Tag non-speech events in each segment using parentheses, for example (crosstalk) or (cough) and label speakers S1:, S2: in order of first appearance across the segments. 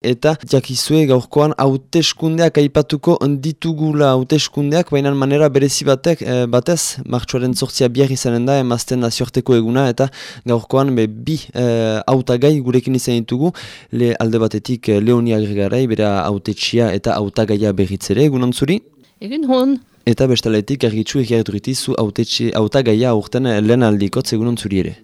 S1: Eta jakizue gaurkoan hauteskundeak aipatuko ditugula hauteskundeak, baina manera berezi batek e, batez, martxoaren zortzia biar izanen da, emazten nazioarteko eguna, eta gaurkoan be, bi hautagai e, gurekin izan ditugu, le alde batetik e, Leonia Gregarai, bera hautetxia eta hautagaia berritzere, egunon zuri?
S2: Egin hon.
S1: Eta bestaletik argitzu egiaturitizu hautagaia aurten lehen aldikotz egunon zuri ere.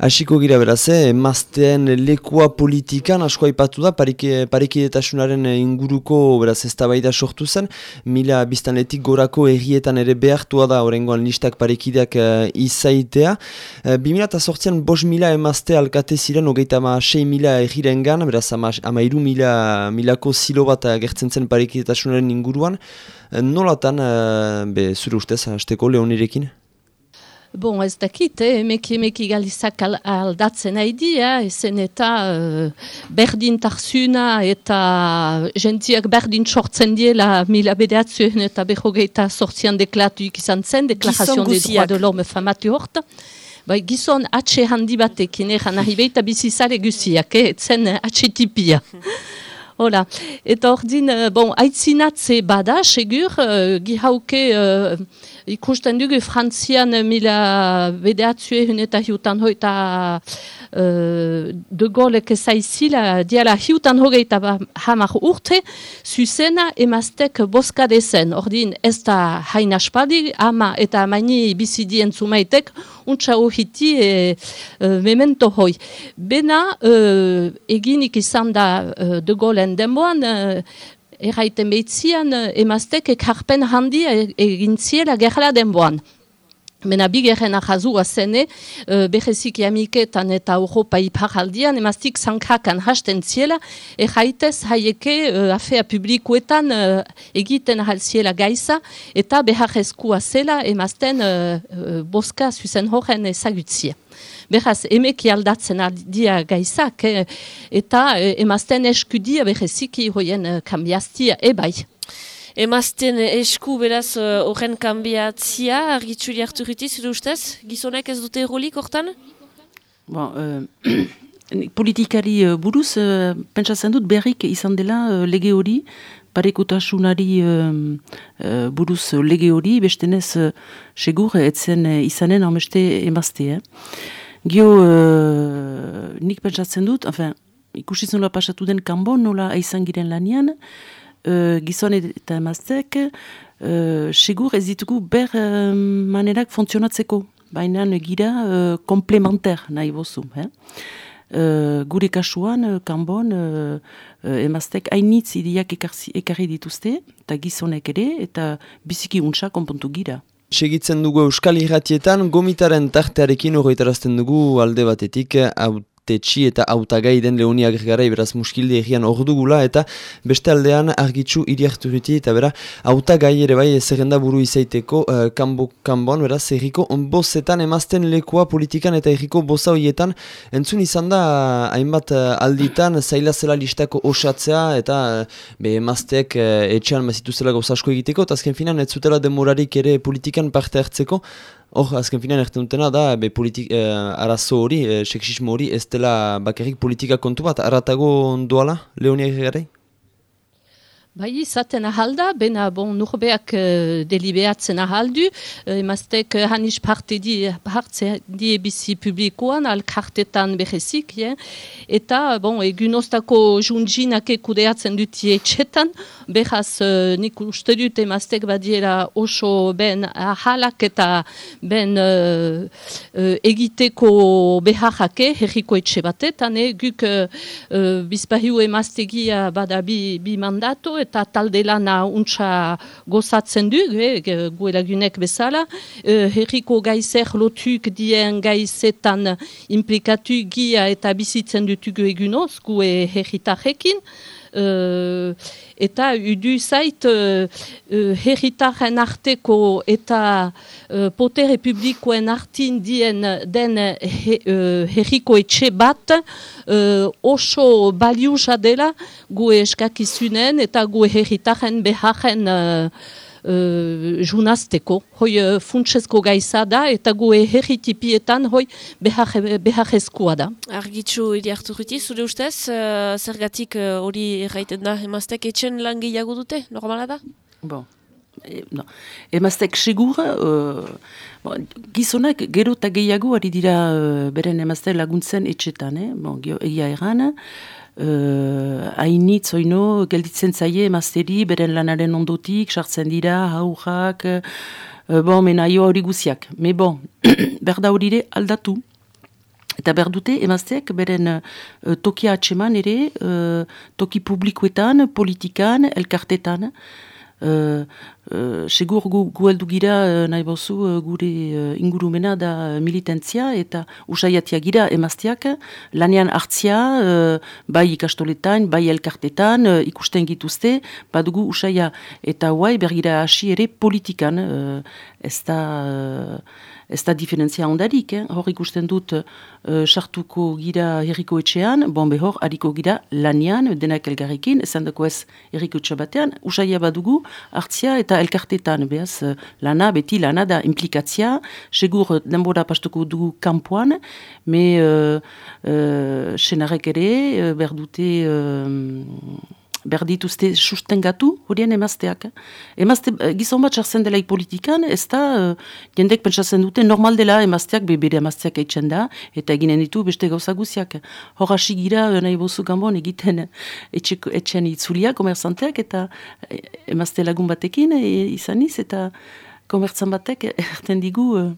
S1: Hasiko gira beraze, emazteen lekua politikan asko aipatu da, parekidetasunaren inguruko beraz ez da sortu zen, mila biztanetik gorako errietan ere behartua da horrengoan listak parekideak uh, izaitea. Uh, Bi mila eta sortzean bos mila emazte alkate ziren, hogeita ama sei mila erriren gan, beraz ama, ama iru mila milako zilo bat gertzen zen parekidetasunaren inguruan. Uh, nolatan, uh, be, zure ustez, hasteko leonirekin?
S2: Bon, ez dakit, eh? emeki emeki galizak aldatzen haidi, eh? ezen eta uh, berdin tarzuna eta gentiak berdin sortzen diela mila bedeatzuen eta behogeita sortzian deklatuik izan zen, deklarazion de droit de l'homme famatu hort. Bai, gizon atxe handi batekin, egan nahi behita bizizare guziak, eh? etzen atxe tipia. (laughs) Hola, eta hor uh, bon, aitzinatze bada, segur, uh, gihauke... Uh, ikusten dugu frantzian mila bedeatzue eta hiutan hoita uh, de golek ezaizila diala hiutan hogeita hamar urte zuzena emaztek boska dezen. Ordin ez da hain aspaldi ama eta amaini bizidien zumaitek untsa uhiti e, memento hoi. Bena uh, eginik izan da uh, de golen denboan erraiten behitzian eh, emaztek ekarpen handi e, egin ziela gerla denboan. Mena bigerren ahazua zene, uh, behezik jamiketan eta Europa iparaldian, emaztik zankakan hasten ziela, erraitez haieke uh, afea publikoetan uh, egiten halziela gaisa, eta beharrezkua zela emazten uh, boska zuzen horren ezagutzia. Beraz, emeki aldatzen dia gaizak, eh, eta eh, emazten eskudia beheziki hoien eh, kambiaztia ebai.
S3: Emazten esku beraz eh, horren uh, kambiatzia, argitsuri hartu riti, zure ustez? Gizonek ez dute errolik hortan?
S4: Bon, (clears throat) uh, politikari uh, buruz, uh, pentsatzen dut berrik izan dela uh, lege hori, parekutasunari uh, uh, buruz lege hori, bestenez uh, segur, etzen uh, izanen ameste emazte, eh? Gio, uh, nik pentsatzen dut, enfin, ikusi nola pasatu den kanbon, nola aizan giren lanian, uh, gizon eta emaztek, uh, segur ez ditugu ber uh, manerak funtzionatzeko, baina gira uh, komplementer nahi bozu. Eh? Uh, gure kasuan, uh, kanbon, uh, emaztek hainitz idiak ekarri dituzte, eta gizonek ere, eta biziki untsa konpontu gira.
S1: Segitzen dugu Euskal Irratietan, gomitaren tartearekin horretarazten dugu alde batetik, tetxi eta autagai den leonia agregara beraz muskilde egian ordugula eta beste aldean argitzu iriarturiti eta bera autagai ere bai zerrenda buru izaiteko uh, kanbo, kanboan beraz erriko bozetan emazten lekoa politikan eta erriko boza horietan. Entzun izan da hainbat uh, alditan zaila zela listako osatzea eta uh, be emazteek uh, etxean mazitu zela gozasko egiteko eta azken finan ez zutela demorarik ere politikan parte hartzeko Hor, azken finean erten dutena da, be politik, eh, arazo hori, eh, seksismo hori, ez dela bakarrik politika kontu bat, aratago doala, Leonia Gerrei?
S2: Bai, izaten ahalda, bena bon, nurbeak uh, delibeatzen ahaldu, uh, emaztek uh, hanis parte di, hartze di ebizi publikoan, alkartetan behezik, yeah? eta bon, egun ostako junjinak ekudeatzen duti etxetan, behaz uh, nik uste dut emaztek badiera oso ben ahalak eta ben uh, uh, egiteko beharrake, herriko etxe batetan, eh? guk uh, uh, bizpahiu emaztegia bada bi, bi mandato, eta talde lana untsa gozatzen du, eh, guelagunek bezala, eh, herriko gaizer lotuk dien gaizetan implikatu gia eta bizitzen dutugu egunoz, gu herritarekin, Uh, eta udu zait uh, herritaren arteko eta uh, potere publikoen artin dien den he, uh, herriko etxe bat oso baliusa dela gu eskakizunen eta gu herritaren beharen uh, junazteko. Hoi uh, funtsezko gaiza da eta gu herritipietan hoi behar, beharrezkoa da.
S3: Argitxu iri hartu zure ustez, uh, zergatik hori uh, erraiten da, emaztek etxen lan gehiago dute, normala da?
S4: Bon. E, no. Emaztek segur, uh, bon, gizonak gero eta gehiago ari dira uh, beren emaztek laguntzen etxetan, eh? bon, egia erran, Uh, hainitz oino gelditzen zaie emazteri beren lanaren ondotik, sartzen dira, haurrak, uh, bon, mena hori guziak. Me bon, (clears throat) berda hori aldatu. Eta berdute emazteak beren uh, tokia atseman ere, uh, toki publikoetan, politikan, elkartetan. Uh, segur gu, gu gira uh, nahi bozu gure ingurumena da militantzia eta usaiatia gira emazteak lanean hartzia bai ikastoletan, bai elkartetan uh, ikusten gituzte, badugu usaia eta huai bergira hasi ere politikan uh, ez da ez da diferentzia ondarik, eh? hor ikusten dut uh, sartuko gira herriko etxean, bon behor hariko gira lanian, denak elgarrekin, esan dako ez herriko batean, usaila badugu, hartzia eta elkartetan, behaz, lana, beti lana da implikatzia, segur denbora pastuko dugu kampuan, me uh, uh, senarek ere, berdute... Uh, behar dituzte sustengatu horien emazteak. Emazte, eh, gizon bat sartzen dela politikan, ez da, uh, jendek pentsatzen dute, normal dela emazteak, be bere emazteak eitzen da, eta eginen ditu beste gauza guziak. Hor hasi gira, eh, nahi bozu gambon, egiten etxen itzulia, komerzanteak, eta emazte lagun batekin e, izaniz, eta komerzan batek erten digu, uh,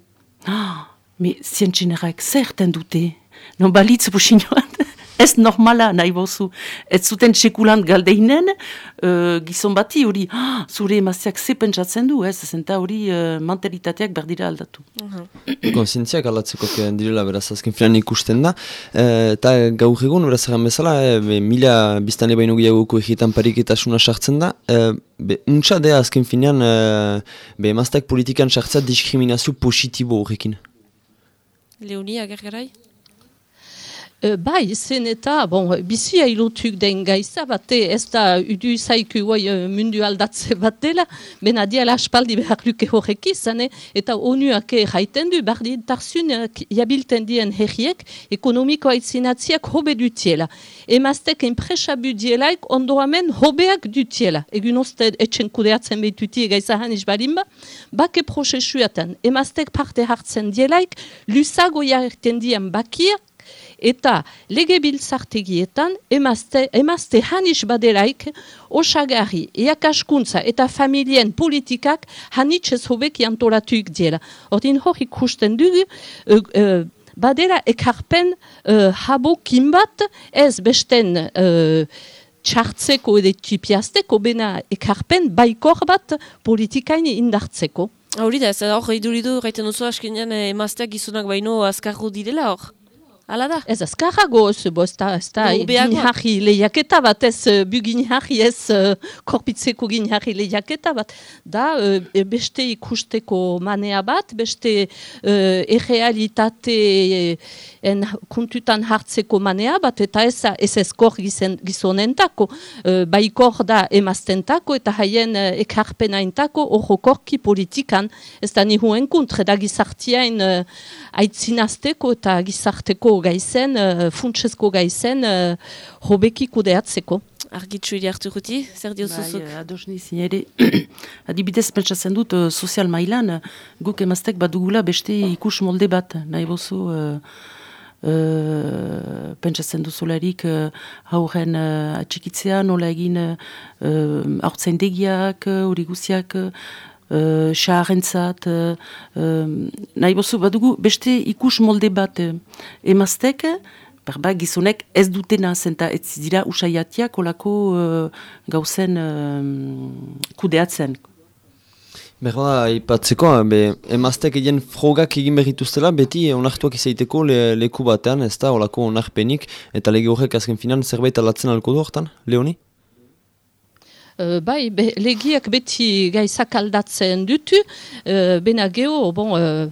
S4: ah, (gasps) me zientxinerak zerten dute, non balitz businoan, ez normala nahi bozu. Ez zuten txekulant galdeinen, uh, gizon bati hori, ah, zure emazteak ze pentsatzen du, ez, zenta hori uh, mentalitateak berdira aldatu. Uh
S1: -huh. Konsientziak aldatzeko direla beraz azken filan ikusten da, eta gaur egun beraz egan bezala, e, mila biztane baino gehiagoko egietan pariketasuna sartzen da, e, be, untsa dea azken finean, e, be emazteak politikan sartzea diskriminazio positibo horrekin.
S3: Leonia, gergarai?
S2: Uh, bai, zen eta, bon, bizi hailotuk den gaiza, bate ez da udu zaiku guai mundu aldatze bat dela, bena diala aspaldi behar luke horrek izan, eta onuak jaiten du, bardi tarzunak jabilten dien herriek, ekonomiko aitzinatziak hobe dutiela. Emaztek enpresabu dielaik ondoamen hobeak dutiela. Egun oste etxen kudeatzen behituti gaiza hanis balimba, bake prozesuetan, emaztek parte hartzen dielaik, lusago jarten dien bakia, eta lege biltzartegietan emazte, emazte hanis badelaik osagarri, eakaskuntza eta familien politikak hanitxez hobek jantolatuik diela. Ordin hor ikusten dugu, uh, uh, badela ekarpen uh, habo kinbat ez besten uh, txartzeko edo tipiazteko bena ekarpen baikor bat politikain indartzeko.
S3: Hori da, ez hor iduridu gaiten duzu askenean emazteak gizunak baino azkarru direla hor? Ala da?
S2: Ez azkarrago, ez bo, ez da, ez da, gini lehiaketa bat, ez uh, bu gini ez uh, korpitzeko gini lehiaketa bat. Da, uh, beste ikusteko manea bat, beste uh, errealitate en kuntutan hartzeko manea bat, eta ez ez ezkor gizonentako, uh, baikor da emaztentako, eta haien uh, ekarpenaintako horrokorki politikan, ez da nihuen kuntre, da gizartiain uh, aitzinazteko eta gizarteko gaizen, uh, funtsezko gaizen, uh, hobeki kudeatzeko.
S3: Argitxu iri hartu guti, zer diozuzuk?
S4: Bai, ados nizi ere, (clears throat) adibidez pentsatzen dut, uh, sozial mailan, guk emaztek badugula beste ikus molde bat, nahi bozu, uh, Uh, pentsatzen duzularik uh, hauren uh, atxikitzea, nola egin uh, haurtzen degiak, hori guziak, xaharrentzat, uh, uh, nahi bozu badugu, beste ikus molde bat uh, emaztek, berba gizonek ez dutena zenta ez dira usaiatiak olako uh, gauzen uh, kudeatzen.
S1: Berda, ipatzeko, be, emaztek egin frogak egin berrituztela, beti onartuak izaiteko le, leku batean, ez da, olako onarpenik, eta lege horrek azken finan zerbait alatzen alko du hortan, Leoni?
S2: Uh, bai, be, legiak beti gaizak aldatzen dutu, uh, bena geho, bon, uh,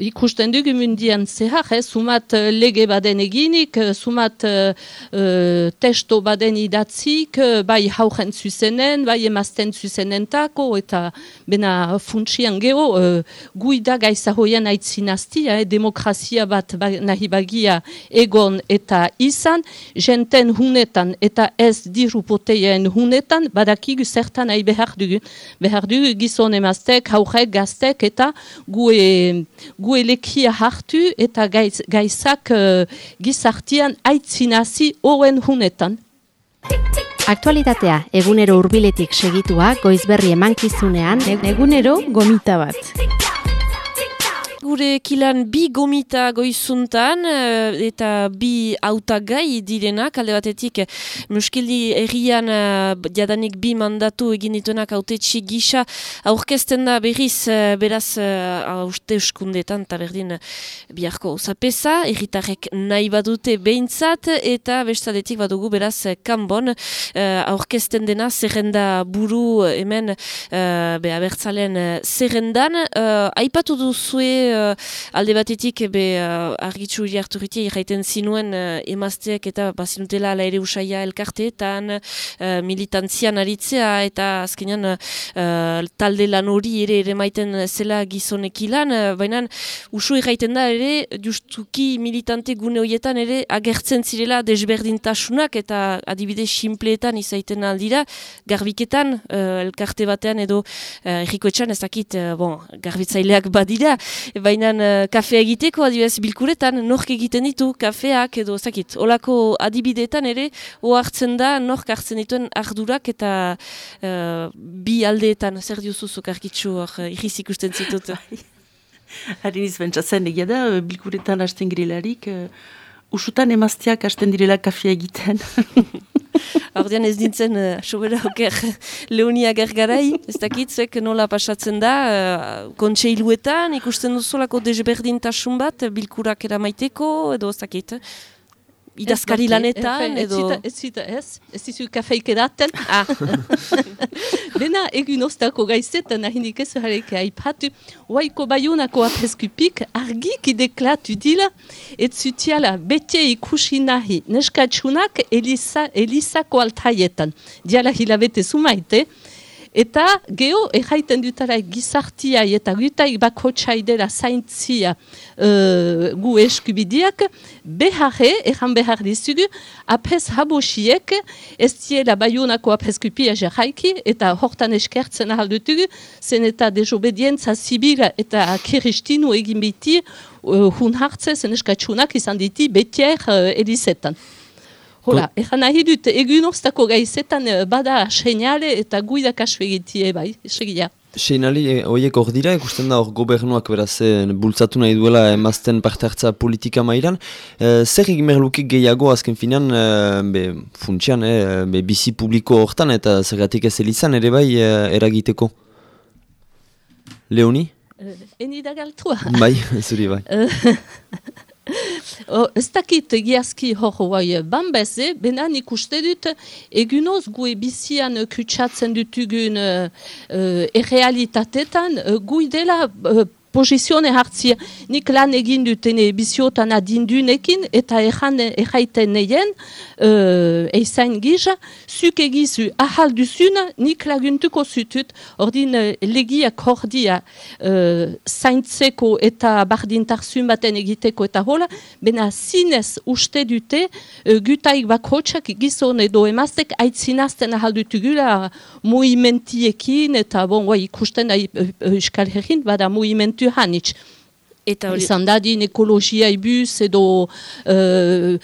S2: ikusten dugu mundian zehar, eh, sumat lege baden eginik, sumat uh, uh, testo baden idatzik, bai hauren zuzenen, bai emazten zuzenen tako, eta bena funtsian geho, uh, guida gaizahoian aitzinaztia, eh, demokrazia bat ba, nahi bagia egon eta izan, jenten hunetan eta ez dirupoteien hunetan, badak dakigu zertan nahi behar dugu. Behar dugu gizon emaztek, haurek, gaztek eta gue, gue lekia hartu eta gaiz, gaizak uh, gizartian aitzinazi horren hunetan.
S5: Aktualitatea, egunero hurbiletik segitua, goizberri emankizunean, egunero gomita bat
S3: gure kilan bi gomita goizuntan eh, eta bi autagai direnak. Alde batetik muskildi errian uh, jadanik bi mandatu egin dituenak autetxi gisa. Aurkezten da berriz uh, beraz uh, uste euskundetan eta berdin biharko zapesa. Erritarrek nahi badute behintzat eta bestadetik badugu beraz kanbon. Aurkezten dena zerrenda buru hemen beha bertzalen zerrendan. Aipatu duzue uh, alde batetik be uh, argitzu iriarturiti irraiten zinuen uh, emazteak eta bazinutela ala ere usaia elkarteetan uh, militantzian aritzea eta azkenean uh, talde lan hori ere ere maiten zela gizonek ilan, uh, baina usu irraiten da ere justuki militante gune horietan ere agertzen zirela desberdintasunak eta adibide simpleetan izaiten aldira garbiketan uh, elkarte batean edo uh, errikoetxan ez dakit uh, bon, garbitzaileak badira baina uh, kafe egiteko adibidez bilkuretan nork egiten ditu kafeak edo zakit olako adibideetan ere ohartzen da nork hartzen dituen ardurak eta uh, bi aldeetan zer diuzuzuk arkitzu hor uh, irriz ikusten zitut? (laughs)
S4: Harin izbentsa zen egia da bilkuretan hasten girelarik uh, usutan emazteak hasten direla kafea egiten. (laughs)
S3: Ordean ez dintzen, uh, sobera oker, leonia gergarai, ez dakit, nola pasatzen da, uh, kontseiluetan, ikusten duzolako desberdintasun bat, bilkurak eramaiteko, edo ez dakit idazkari lanetan, edo...
S2: Ez zita, ez, ez zizu kafeik edaten. Ah. (laughs) Bena egun oztako gaizetan, ahindik ez hareke haipatu, oaiko baionako apeskupik argik deklatu dila, ez zutiala bete ikusi nahi neskatsunak Elisa, Elisako altaietan. Diala hilabete sumaite, Eta geho erraiten dutara gizartia eta gutaik bakotxai dela zaintzia uh, gu eskubidiak, beharre, erran behar dizugu, apes habosiek, ez diela bayonako apeskupia jerraiki, eta hortan eskertzen ahaldutugu, zen eta desobedientza zibila eta kiristinu egin biti, uh, hun hartze zen eskatsunak izan diti betier uh, edizetan. Hola, egan nahi dut, egun oztako gaizetan eh, bada seinale eta guidak asu egitie bai, segia.
S1: Seinali eh, horiek hor dira, ikusten da hor gobernuak beraz eh, bultzatu nahi duela emazten parte hartza politika mailan. zer egin merlukik gehiago azken finan, be, funtsian, be, bizi publiko hortan eta zergatik ez elizan ere bai eragiteko? Leoni?
S2: eni da galtua.
S1: Bai, zuri bai. (laughs) (laughs)
S2: Ez dakit egiazki hor bai banbeze, benan ikuste dut egunoz gue bizian kutsatzen dutugun uh, errealitatetan uh, gue dela uh, posizione hartzia. Nik lan egin dutene biziotan adindunekin eta erran erraiten neien uh, eizain gisa, zuk egizu ahal duzuna nik laguntuko zutut ordin uh, legiak hordia uh, zaintzeko eta bardintarzun baten egiteko eta hola, bena zinez uste dute uh, gutaik bakotxak gizon edo emaztek aitzinazten ahal dutugula movimentiekin eta bon, ikusten da euskal herrin, bada movimentu Hanić Eta izan dadin ekologia ibuz edo uh,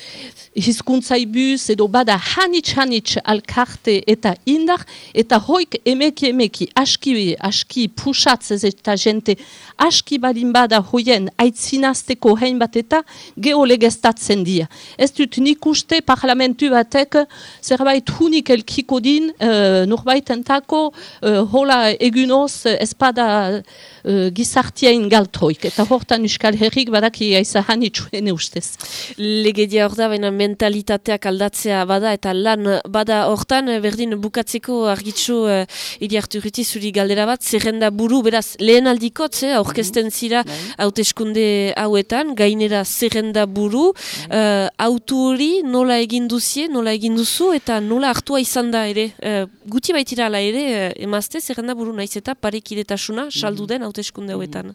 S2: hizkuntza ibuz edo bada hanitz hanitz alkarte eta indar eta hoik emeki emeki aski, aski pusatzez eta jente aski badin bada hoien aitzinazteko hein bat eta geolegestatzen dia. Ez dut nik uste parlamentu batek zerbait hunik elkiko din uh, norbait entako uh, hola egunoz espada uh, gizartiain galtoik. Eta hort hortan Euskal Herrik badaki aizahan itxuene ustez.
S3: Legedia hor da, baina mentalitateak aldatzea bada, eta lan bada hortan, eh, berdin bukatzeko argitzu uh, iriartu zuri galdera bat, zerrenda buru, beraz, lehen aldikotz, eh, aurkesten zira
S4: Bai.
S3: hauteskunde hauetan, gainera zerrenda buru, uh, autu hori nola egin duzie, nola egin duzu, eta nola hartua izan da ere. Uh, guti baitira ala ere, uh, emazte, zerrenda buru naiz eta parekidetasuna saldu den hauteskunde hauetan.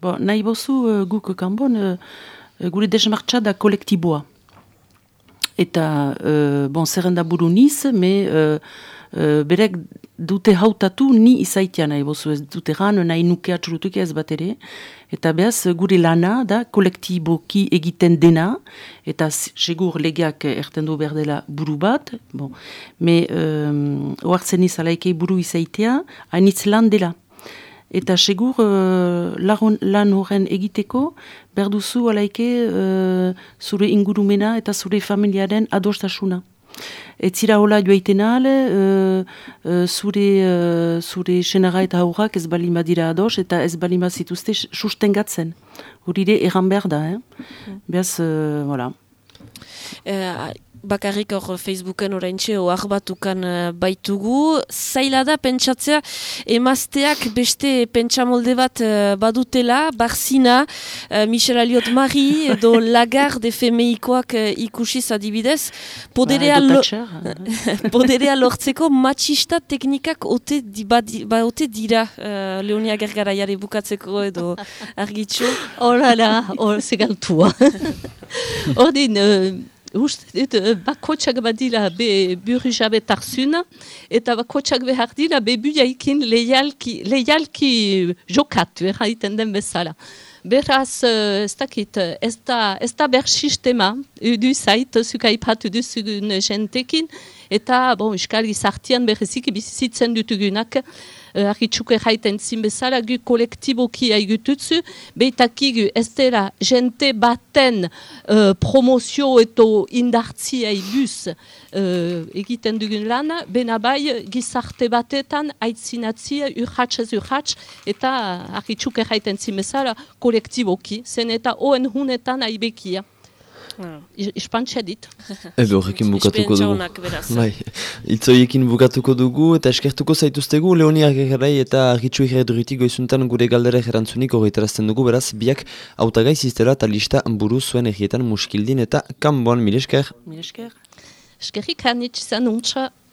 S4: Bo, nahi bozu uh, guk kanbon, uh, gure desmartza da kolektiboa. Eta, uh, bon, zerrenda buru niz, me uh, uh, berek dute hautatu ni izaitia nahi bozu, ez dute gan, nahi nuke atxurutuk ez bat ere. Eta behaz, gure lana da kolektiboki egiten dena, eta segur legeak erten du behar dela buru bat, bon. me um, oartzen izalaikei buru izaitea, hainitz lan dela. Eta segur uh, lagun, lan horren egiteko, berduzu alaike uh, zure ingurumena eta zure familiaren adostasuna. Ez zira hola joaiten ale, uh, uh, zure, uh, zure senara eta aurrak ez balin badira ados eta ez balin bazituzte sustengatzen. Horire erran behar da, eh? Beaz, uh, voilà.
S3: Eh, bakarrik hor Facebooken oraintxe ohar batukan eh, baitugu. Zaila da pentsatzea emazteak beste pentsamolde bat eh, badutela, Barzina, uh, Michel Aliot Mari edo (laughs) Lagarde femeikoak uh, ikusiz adibidez. Poderea,
S4: Ba,
S3: lo, (laughs) poderea lortzeko matxista teknikak ote, di, ba, di- ba, ote dira uh, Leonia Gergaraiare bukatzeko edo (laughs) argitxo.
S2: Horala, hor zegaltua. Ordin, uh, uste dut, uh, bakotxak badila be burri jabe tarzuna, eta bakotxak behar dila be buiaikin leialki, leialki jokatu, erraiten den bezala. Beraz, uh, ez dakit, uh, ez da, ez da ber sistema, du zait, zuka ipatu duzugun jentekin, eta, bon, euskal gizartian berrezik bizitzen dutugunak, uh, argitzuko erraiten zin bezala, gu kolektiboki haigututzu, beitakigu ez dela jente baten uh, promozio eta indartzia ibuz uh, egiten dugun lana, bena bai gizarte batetan aitzinatzia urratxez urratx, eta argitzuko erraiten zin bezala kolektiboki, zen eta oen hunetan aibekia. I- Ispantxa dit. (laughs)
S1: Ebe horrekin bukatuko dugu. Bai, itzoiekin bukatuko dugu eta eskertuko zaituztegu Leonia Gegerai eta Argitxu Igerritik goizuntan gure galdera erantzunik horretarazten dugu beraz biak autagai ziztera eta lista buru zuen egietan muskildin eta kanboan milesker.
S4: Milesker.
S2: Eskerrik hanitz izan untxa